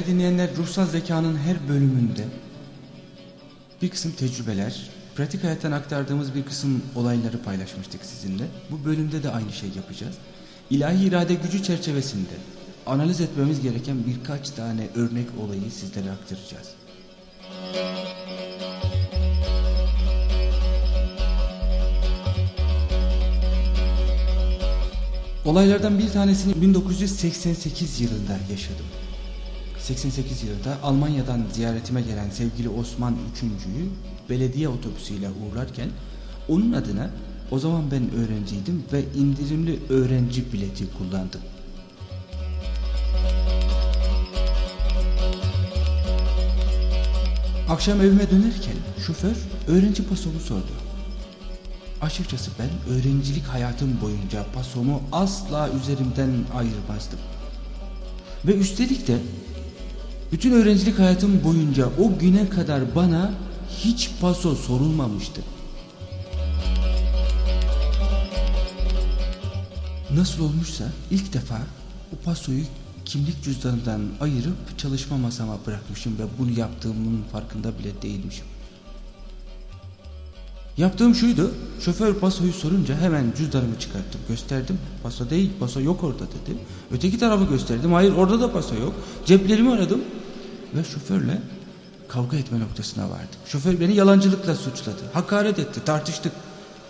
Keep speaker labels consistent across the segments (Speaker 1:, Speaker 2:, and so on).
Speaker 1: Değerli dinleyenler ruhsal zekanın her bölümünde bir kısım tecrübeler, pratik hayattan aktardığımız bir kısım olayları paylaşmıştık sizinle. Bu bölümde de aynı şey yapacağız. İlahi irade gücü çerçevesinde analiz etmemiz gereken birkaç tane örnek olayı sizlere aktaracağız. Olaylardan bir tanesini 1988 yılında yaşadım. 88 yılında Almanya'dan ziyaretime gelen sevgili Osman Üçüncü'yü belediye otobüsüyle uğurlarken onun adına o zaman ben öğrenciydim ve indirimli öğrenci bileti kullandım. Akşam evime dönerken şoför öğrenci pasomu sordu. Açıkçası ben öğrencilik hayatım boyunca pasomu asla üzerimden ayırmazdım. Ve üstelik de bütün öğrencilik hayatım boyunca o güne kadar bana hiç paso sorulmamıştı. Nasıl olmuşsa ilk defa o pasoyu kimlik cüzdanından ayırıp çalışma masama bırakmışım ve bunu yaptığımın farkında bile değilmişim. Yaptığım şuydu, şoför pasoyu sorunca hemen cüzdanımı çıkarttım, gösterdim. Paso değil, paso yok orada dedi. Öteki tarafı gösterdim, hayır orada da paso yok. Ceplerimi aradım ve şoförle kavga etme noktasına vardık. Şoför beni yalancılıkla suçladı, hakaret etti, tartıştık.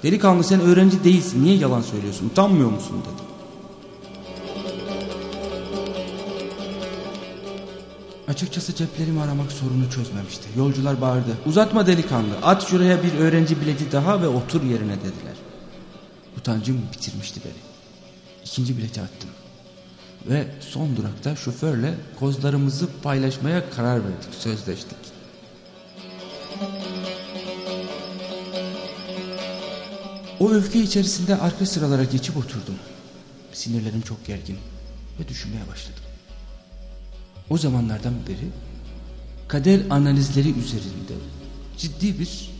Speaker 1: Delikanlı sen öğrenci değilsin, niye yalan söylüyorsun, utanmıyor musun dedi. Açıkçası ceplerimi aramak sorunu çözmemişti. Yolcular bağırdı. Uzatma delikanlı. At şuraya bir öğrenci bileti daha ve otur yerine dediler. Utancım bitirmişti beni. İkinci bileti attım. Ve son durakta şoförle kozlarımızı paylaşmaya karar verdik. Sözleştik. O öfke içerisinde arka sıralara geçip oturdum. Sinirlerim çok gergin ve düşünmeye başladım. O zamanlardan beri kader analizleri üzerinde ciddi bir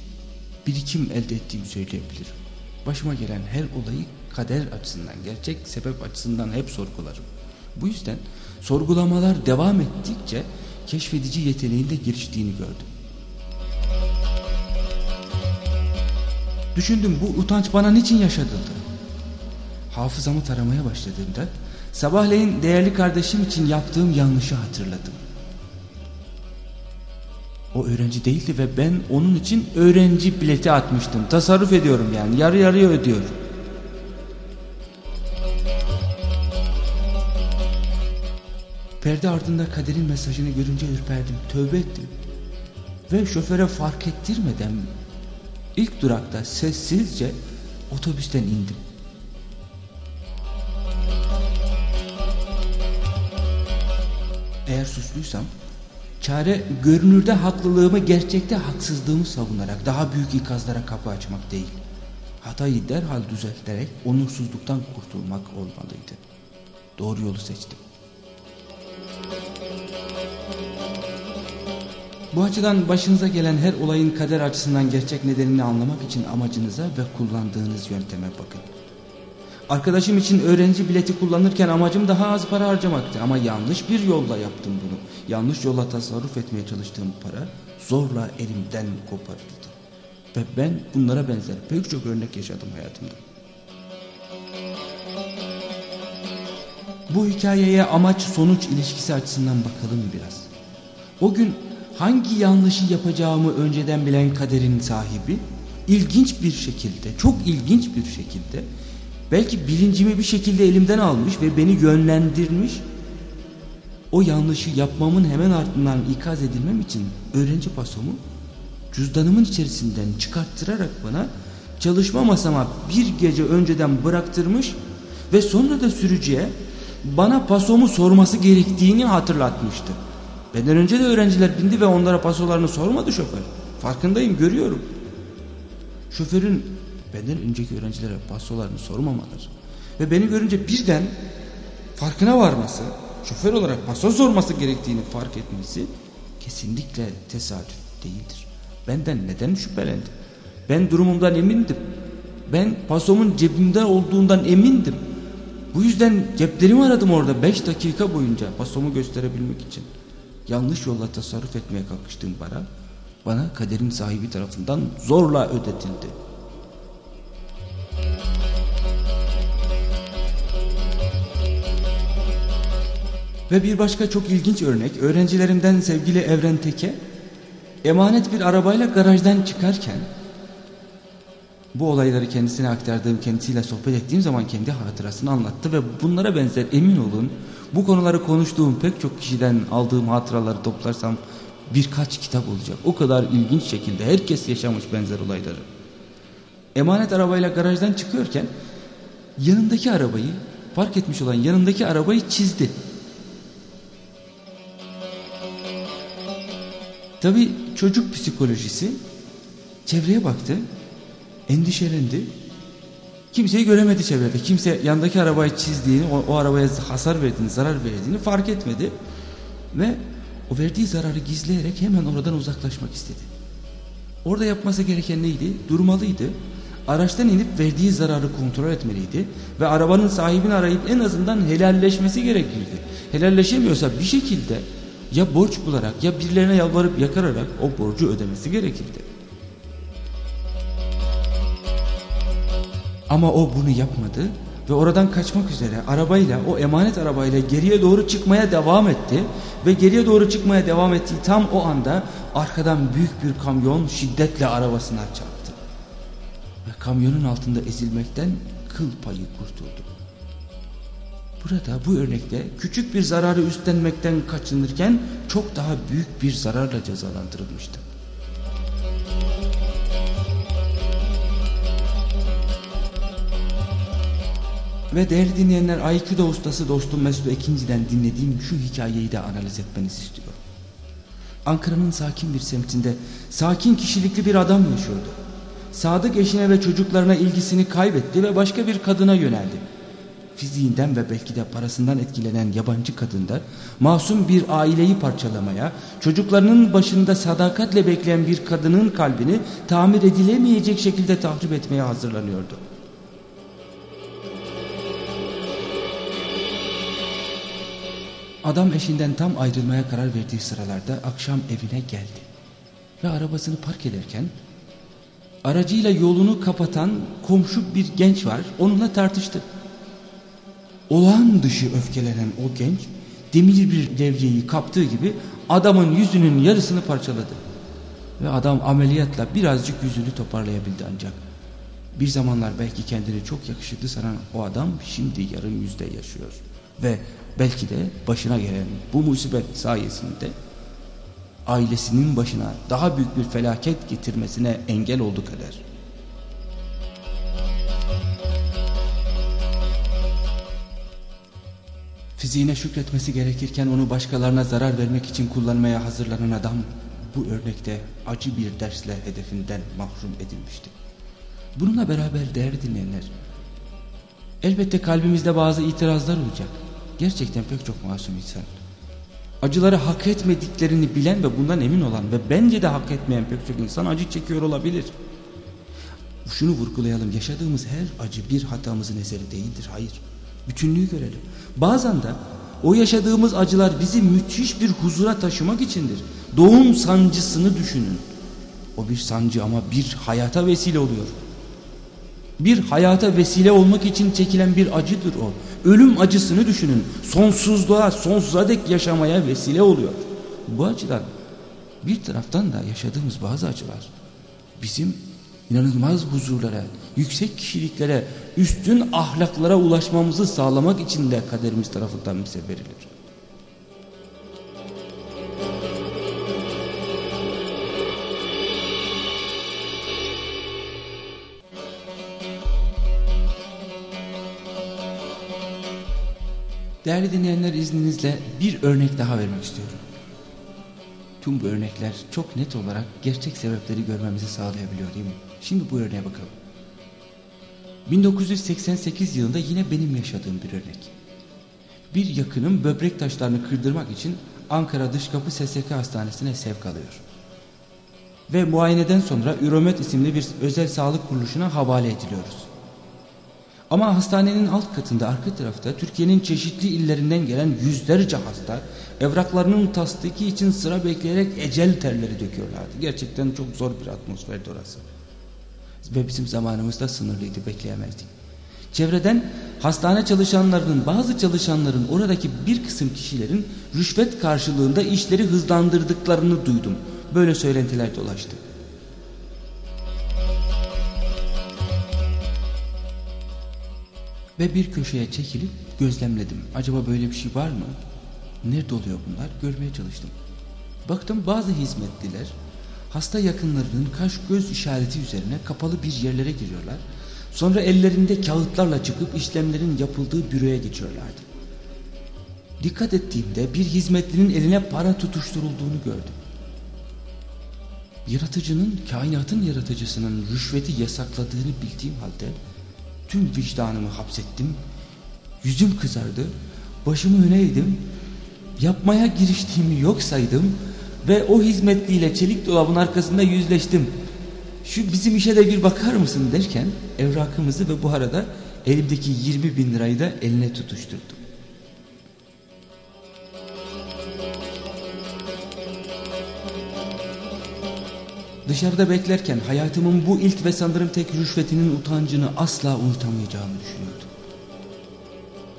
Speaker 1: birikim elde ettiğimi söyleyebilirim. Başıma gelen her olayı kader açısından, gerçek sebep açısından hep sorgularım. Bu yüzden sorgulamalar devam ettikçe keşfedici yeteneğinde geliştiğini gördüm. Düşündüm bu utanç bana niçin yaşatıldı? Hafızamı taramaya başladığımda Sabahleyin değerli kardeşim için yaptığım yanlışı hatırladım. O öğrenci değildi ve ben onun için öğrenci bileti atmıştım. Tasarruf ediyorum yani yarı yarıya ödüyorum. Perde ardında kaderin mesajını görünce ürperdim, tövbe ettim. Ve şoföre fark ettirmeden ilk durakta sessizce otobüsten indim. Eğer suçluysam çare görünürde haklılığımı gerçekte haksızlığımı savunarak daha büyük ikazlara kapı açmak değil. Hatayı derhal düzelterek onursuzluktan kurtulmak olmalıydı. Doğru yolu seçtim. Bu açıdan başınıza gelen her olayın kader açısından gerçek nedenini anlamak için amacınıza ve kullandığınız yönteme bakın. Arkadaşım için öğrenci bileti kullanırken amacım daha az para harcamaktı ama yanlış bir yolla yaptım bunu. Yanlış yolla tasarruf etmeye çalıştığım para zorla elimden koparıldı. Ve ben bunlara benzer pek çok örnek yaşadım hayatımda. Bu hikayeye amaç sonuç ilişkisi açısından bakalım biraz. O gün hangi yanlışı yapacağımı önceden bilen kaderin sahibi ilginç bir şekilde, çok ilginç bir şekilde Belki bilincimi bir şekilde elimden almış ve beni yönlendirmiş. O yanlışı yapmamın hemen ardından ikaz edilmem için öğrenci pasomu cüzdanımın içerisinden çıkarttırarak bana çalışma masama bir gece önceden bıraktırmış ve sonra da sürücüye bana pasomu sorması gerektiğini hatırlatmıştı. Benden önce de öğrenciler bindi ve onlara pasolarını sormadı şoför. Farkındayım görüyorum. Şoförün benden önceki öğrencilere pasolarını sormamaları ve beni görünce birden farkına varması, şoför olarak paso sorması gerektiğini fark etmesi kesinlikle tesadüf değildir. Benden neden şüphelendi? Ben durumumdan emindim. Ben pasomun cebimde olduğundan emindim. Bu yüzden ceplerimi aradım orada 5 dakika boyunca pasomu gösterebilmek için. yanlış yolla tasarruf etmeye kalkıştığım para bana kaderin sahibi tarafından zorla ödetildi. Ve bir başka çok ilginç örnek öğrencilerimden sevgili Evren Teke emanet bir arabayla garajdan çıkarken bu olayları kendisine aktardığım, kendisiyle sohbet ettiğim zaman kendi hatırasını anlattı ve bunlara benzer emin olun bu konuları konuştuğum pek çok kişiden aldığım hatıraları toplarsam birkaç kitap olacak. O kadar ilginç şekilde herkes yaşamış benzer olayları. Emanet arabayla garajdan çıkıyorken yanındaki arabayı park etmiş olan yanındaki arabayı çizdi. Tabi çocuk psikolojisi çevreye baktı, endişelendi. Kimseyi göremedi çevrede. Kimse yandaki arabayı çizdiğini, o, o arabaya hasar verdiğini, zarar verdiğini fark etmedi. Ve o verdiği zararı gizleyerek hemen oradan uzaklaşmak istedi. Orada yapması gereken neydi? Durmalıydı. Araçtan inip verdiği zararı kontrol etmeliydi. Ve arabanın sahibini arayıp en azından helalleşmesi gerekirdi. Helalleşemiyorsa bir şekilde ya borç bularak ya birilerine yalvarıp yakararak o borcu ödemesi gerekirdi. Ama o bunu yapmadı ve oradan kaçmak üzere arabayla o emanet arabayla geriye doğru çıkmaya devam etti ve geriye doğru çıkmaya devam ettiği tam o anda arkadan büyük bir kamyon şiddetle arabasına çarptı. Ve kamyonun altında ezilmekten kıl payı kurtuldu. Burada bu örnekte küçük bir zararı üstlenmekten kaçınırken çok daha büyük bir zararla cezalandırılmıştı. Ve değerli dinleyenler Aikido ustası dostum Mesut Ekinci'den dinlediğim şu hikayeyi de analiz etmenizi istiyorum. Ankara'nın sakin bir semtinde sakin kişilikli bir adam yaşıyordu. Sadık eşine ve çocuklarına ilgisini kaybetti ve başka bir kadına yöneldi fiziğinden ve belki de parasından etkilenen yabancı kadında masum bir aileyi parçalamaya, çocuklarının başında sadakatle bekleyen bir kadının kalbini tamir edilemeyecek şekilde tahrip etmeye hazırlanıyordu. Adam eşinden tam ayrılmaya karar verdiği sıralarda akşam evine geldi. Ve arabasını park ederken aracıyla yolunu kapatan komşu bir genç var onunla tartıştı olağan dışı öfkelenen o genç demir bir levyeyi kaptığı gibi adamın yüzünün yarısını parçaladı. Ve adam ameliyatla birazcık yüzünü toparlayabildi ancak. Bir zamanlar belki kendini çok yakışıklı sanan o adam şimdi yarım yüzde yaşıyor. Ve belki de başına gelen bu musibet sayesinde ailesinin başına daha büyük bir felaket getirmesine engel oldu kader. Fiziğine şükretmesi gerekirken onu başkalarına zarar vermek için kullanmaya hazırlanan adam bu örnekte acı bir dersle hedefinden mahrum edilmişti. Bununla beraber değerli dinleyenler, elbette kalbimizde bazı itirazlar olacak. Gerçekten pek çok masum insan. Acıları hak etmediklerini bilen ve bundan emin olan ve bence de hak etmeyen pek çok insan acı çekiyor olabilir. Şunu vurgulayalım, yaşadığımız her acı bir hatamızın eseri değildir, hayır bütünlüğü görelim. Bazen de o yaşadığımız acılar bizi müthiş bir huzura taşımak içindir. Doğum sancısını düşünün. O bir sancı ama bir hayata vesile oluyor. Bir hayata vesile olmak için çekilen bir acıdır o. Ölüm acısını düşünün. Sonsuzluğa, sonsuza dek yaşamaya vesile oluyor. Bu acılar bir taraftan da yaşadığımız bazı acılar bizim inanılmaz huzurlara, yüksek kişiliklere, üstün ahlaklara ulaşmamızı sağlamak için de kaderimiz tarafından bize verilir. Değerli dinleyenler izninizle bir örnek daha vermek istiyorum. Tüm bu örnekler çok net olarak gerçek sebepleri görmemizi sağlayabiliyor değil mi? Şimdi bu örneğe bakalım. 1988 yılında yine benim yaşadığım bir örnek. Bir yakınım böbrek taşlarını kırdırmak için Ankara Dışkapı SSK Hastanesi'ne sevk alıyor. Ve muayeneden sonra Üromet isimli bir özel sağlık kuruluşuna havale ediliyoruz. Ama hastanenin alt katında arka tarafta Türkiye'nin çeşitli illerinden gelen yüzlerce hasta evraklarının tasdiki için sıra bekleyerek ecel terleri döküyorlardı. Gerçekten çok zor bir atmosferdi orası. Ve bizim zamanımızda sınırlıydı bekleyemezdik. Çevreden hastane çalışanlarının bazı çalışanların oradaki bir kısım kişilerin rüşvet karşılığında işleri hızlandırdıklarını duydum. Böyle söylentiler dolaştı. Ve bir köşeye çekilip gözlemledim. Acaba böyle bir şey var mı? Nerede oluyor bunlar? Görmeye çalıştım. Baktım bazı hizmetliler hasta yakınlarının kaş göz işareti üzerine kapalı bir yerlere giriyorlar. Sonra ellerinde kağıtlarla çıkıp işlemlerin yapıldığı büroya geçiyorlardı. Dikkat ettiğimde bir hizmetlinin eline para tutuşturulduğunu gördüm. Yaratıcının, kainatın yaratıcısının rüşveti yasakladığını bildiğim halde tüm vicdanımı hapsettim. Yüzüm kızardı, başımı öne eğdim, yapmaya giriştiğimi yok saydım ve o hizmetliyle çelik dolabın arkasında yüzleştim. Şu bizim işe de bir bakar mısın derken evrakımızı ve bu arada elimdeki 20 bin lirayı da eline tutuşturdum. Dışarıda beklerken hayatımın bu ilk ve sanırım tek rüşvetinin utancını asla unutamayacağımı düşünüyordum.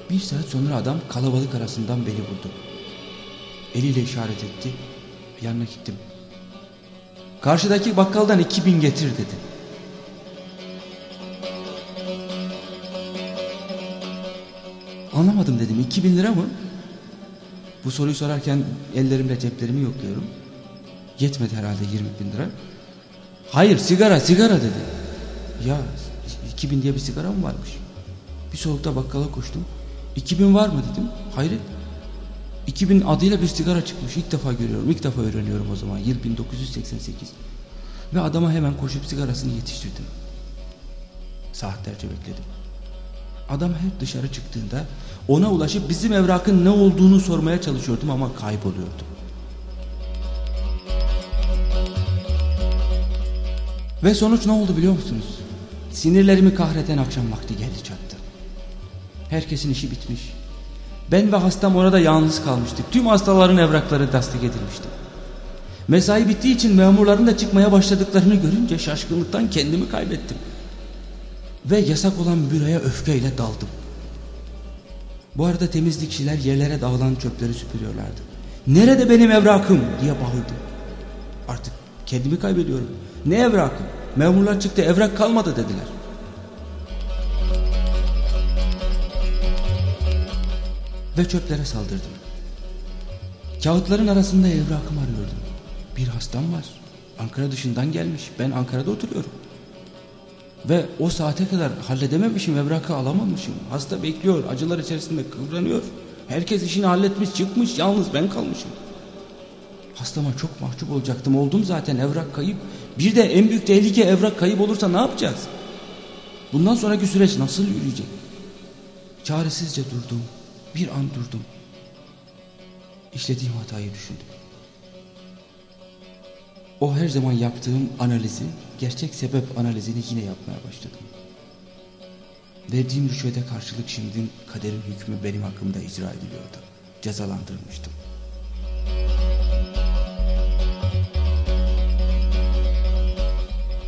Speaker 1: Bir saat sonra adam kalabalık arasından beni buldu. Eliyle işaret etti. Yanına gittim. Karşıdaki bakkaldan iki bin getir dedi. Anlamadım dedim. İki bin lira mı? Bu soruyu sorarken ellerimle ceplerimi yokluyorum. Yetmedi herhalde yirmi bin lira. Hayır sigara sigara dedi. Ya 2000 diye bir sigara mı varmış? Bir soğukta bakkala koştum. 2000 var mı dedim. Hayret. 2000 adıyla bir sigara çıkmış. İlk defa görüyorum. İlk defa öğreniyorum o zaman. Yıl 1988. Ve adama hemen koşup sigarasını yetiştirdim. Saatlerce bekledim. Adam her dışarı çıktığında ona ulaşıp bizim evrakın ne olduğunu sormaya çalışıyordum ama kayboluyordum. Ve sonuç ne oldu biliyor musunuz? Sinirlerimi kahreten akşam vakti geldi çattı. Herkesin işi bitmiş. Ben ve hastam orada yalnız kalmıştık. Tüm hastaların evrakları tasdik edilmişti. Mesai bittiği için memurların da çıkmaya başladıklarını görünce şaşkınlıktan kendimi kaybettim. Ve yasak olan büroya öfkeyle daldım. Bu arada temizlikçiler yerlere dağılan çöpleri süpürüyorlardı. Nerede benim evrakım diye bağırdım. Artık kendimi kaybediyorum. Ne evrakı? Memurlar çıktı evrak kalmadı dediler. Ve çöplere saldırdım. Kağıtların arasında evrakım arıyordum. Bir hastam var. Ankara dışından gelmiş. Ben Ankara'da oturuyorum. Ve o saate kadar halledememişim, evrakı alamamışım. Hasta bekliyor, acılar içerisinde kıvranıyor. Herkes işini halletmiş, çıkmış, yalnız ben kalmışım. Hastama çok mahcup olacaktım. Oldum zaten evrak kayıp. Bir de en büyük tehlike evrak kayıp olursa ne yapacağız? Bundan sonraki süreç nasıl yürüyecek? Çaresizce durdum. Bir an durdum. İşlediğim hatayı düşündüm. O her zaman yaptığım analizi, gerçek sebep analizini yine yapmaya başladım. Verdiğim rüşvete karşılık şimdi kaderin hükmü benim hakkımda icra ediliyordu. Cezalandırılmıştım.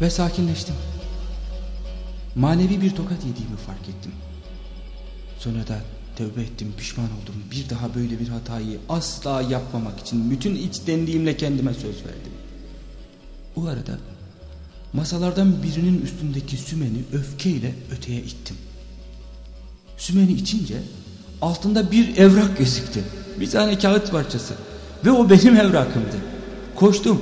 Speaker 1: Ve sakinleştim. Manevi bir tokat yediğimi fark ettim. Sonra da tövbe ettim, pişman oldum. Bir daha böyle bir hatayı asla yapmamak için bütün içtenliğimle kendime söz verdim. O arada masalardan birinin üstündeki sümeni öfkeyle öteye ittim. Sümeni içince altında bir evrak gözüktü. Bir tane kağıt parçası. Ve o benim evrakımdı. Koştum.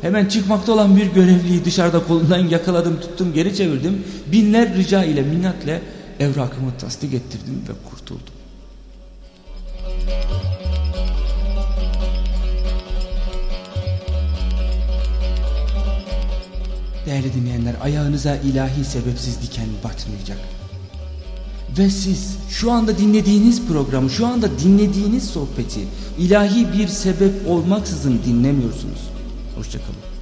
Speaker 1: Hemen çıkmakta olan bir görevliyi dışarıda kolundan yakaladım tuttum geri çevirdim. Binler rica ile minnetle evrakımı tasdik ettirdim ve kurtuldum. Değerli dinleyenler ayağınıza ilahi sebepsiz diken batmayacak. Ve siz şu anda dinlediğiniz programı, şu anda dinlediğiniz sohbeti ilahi bir sebep olmaksızın dinlemiyorsunuz. Hoşçakalın.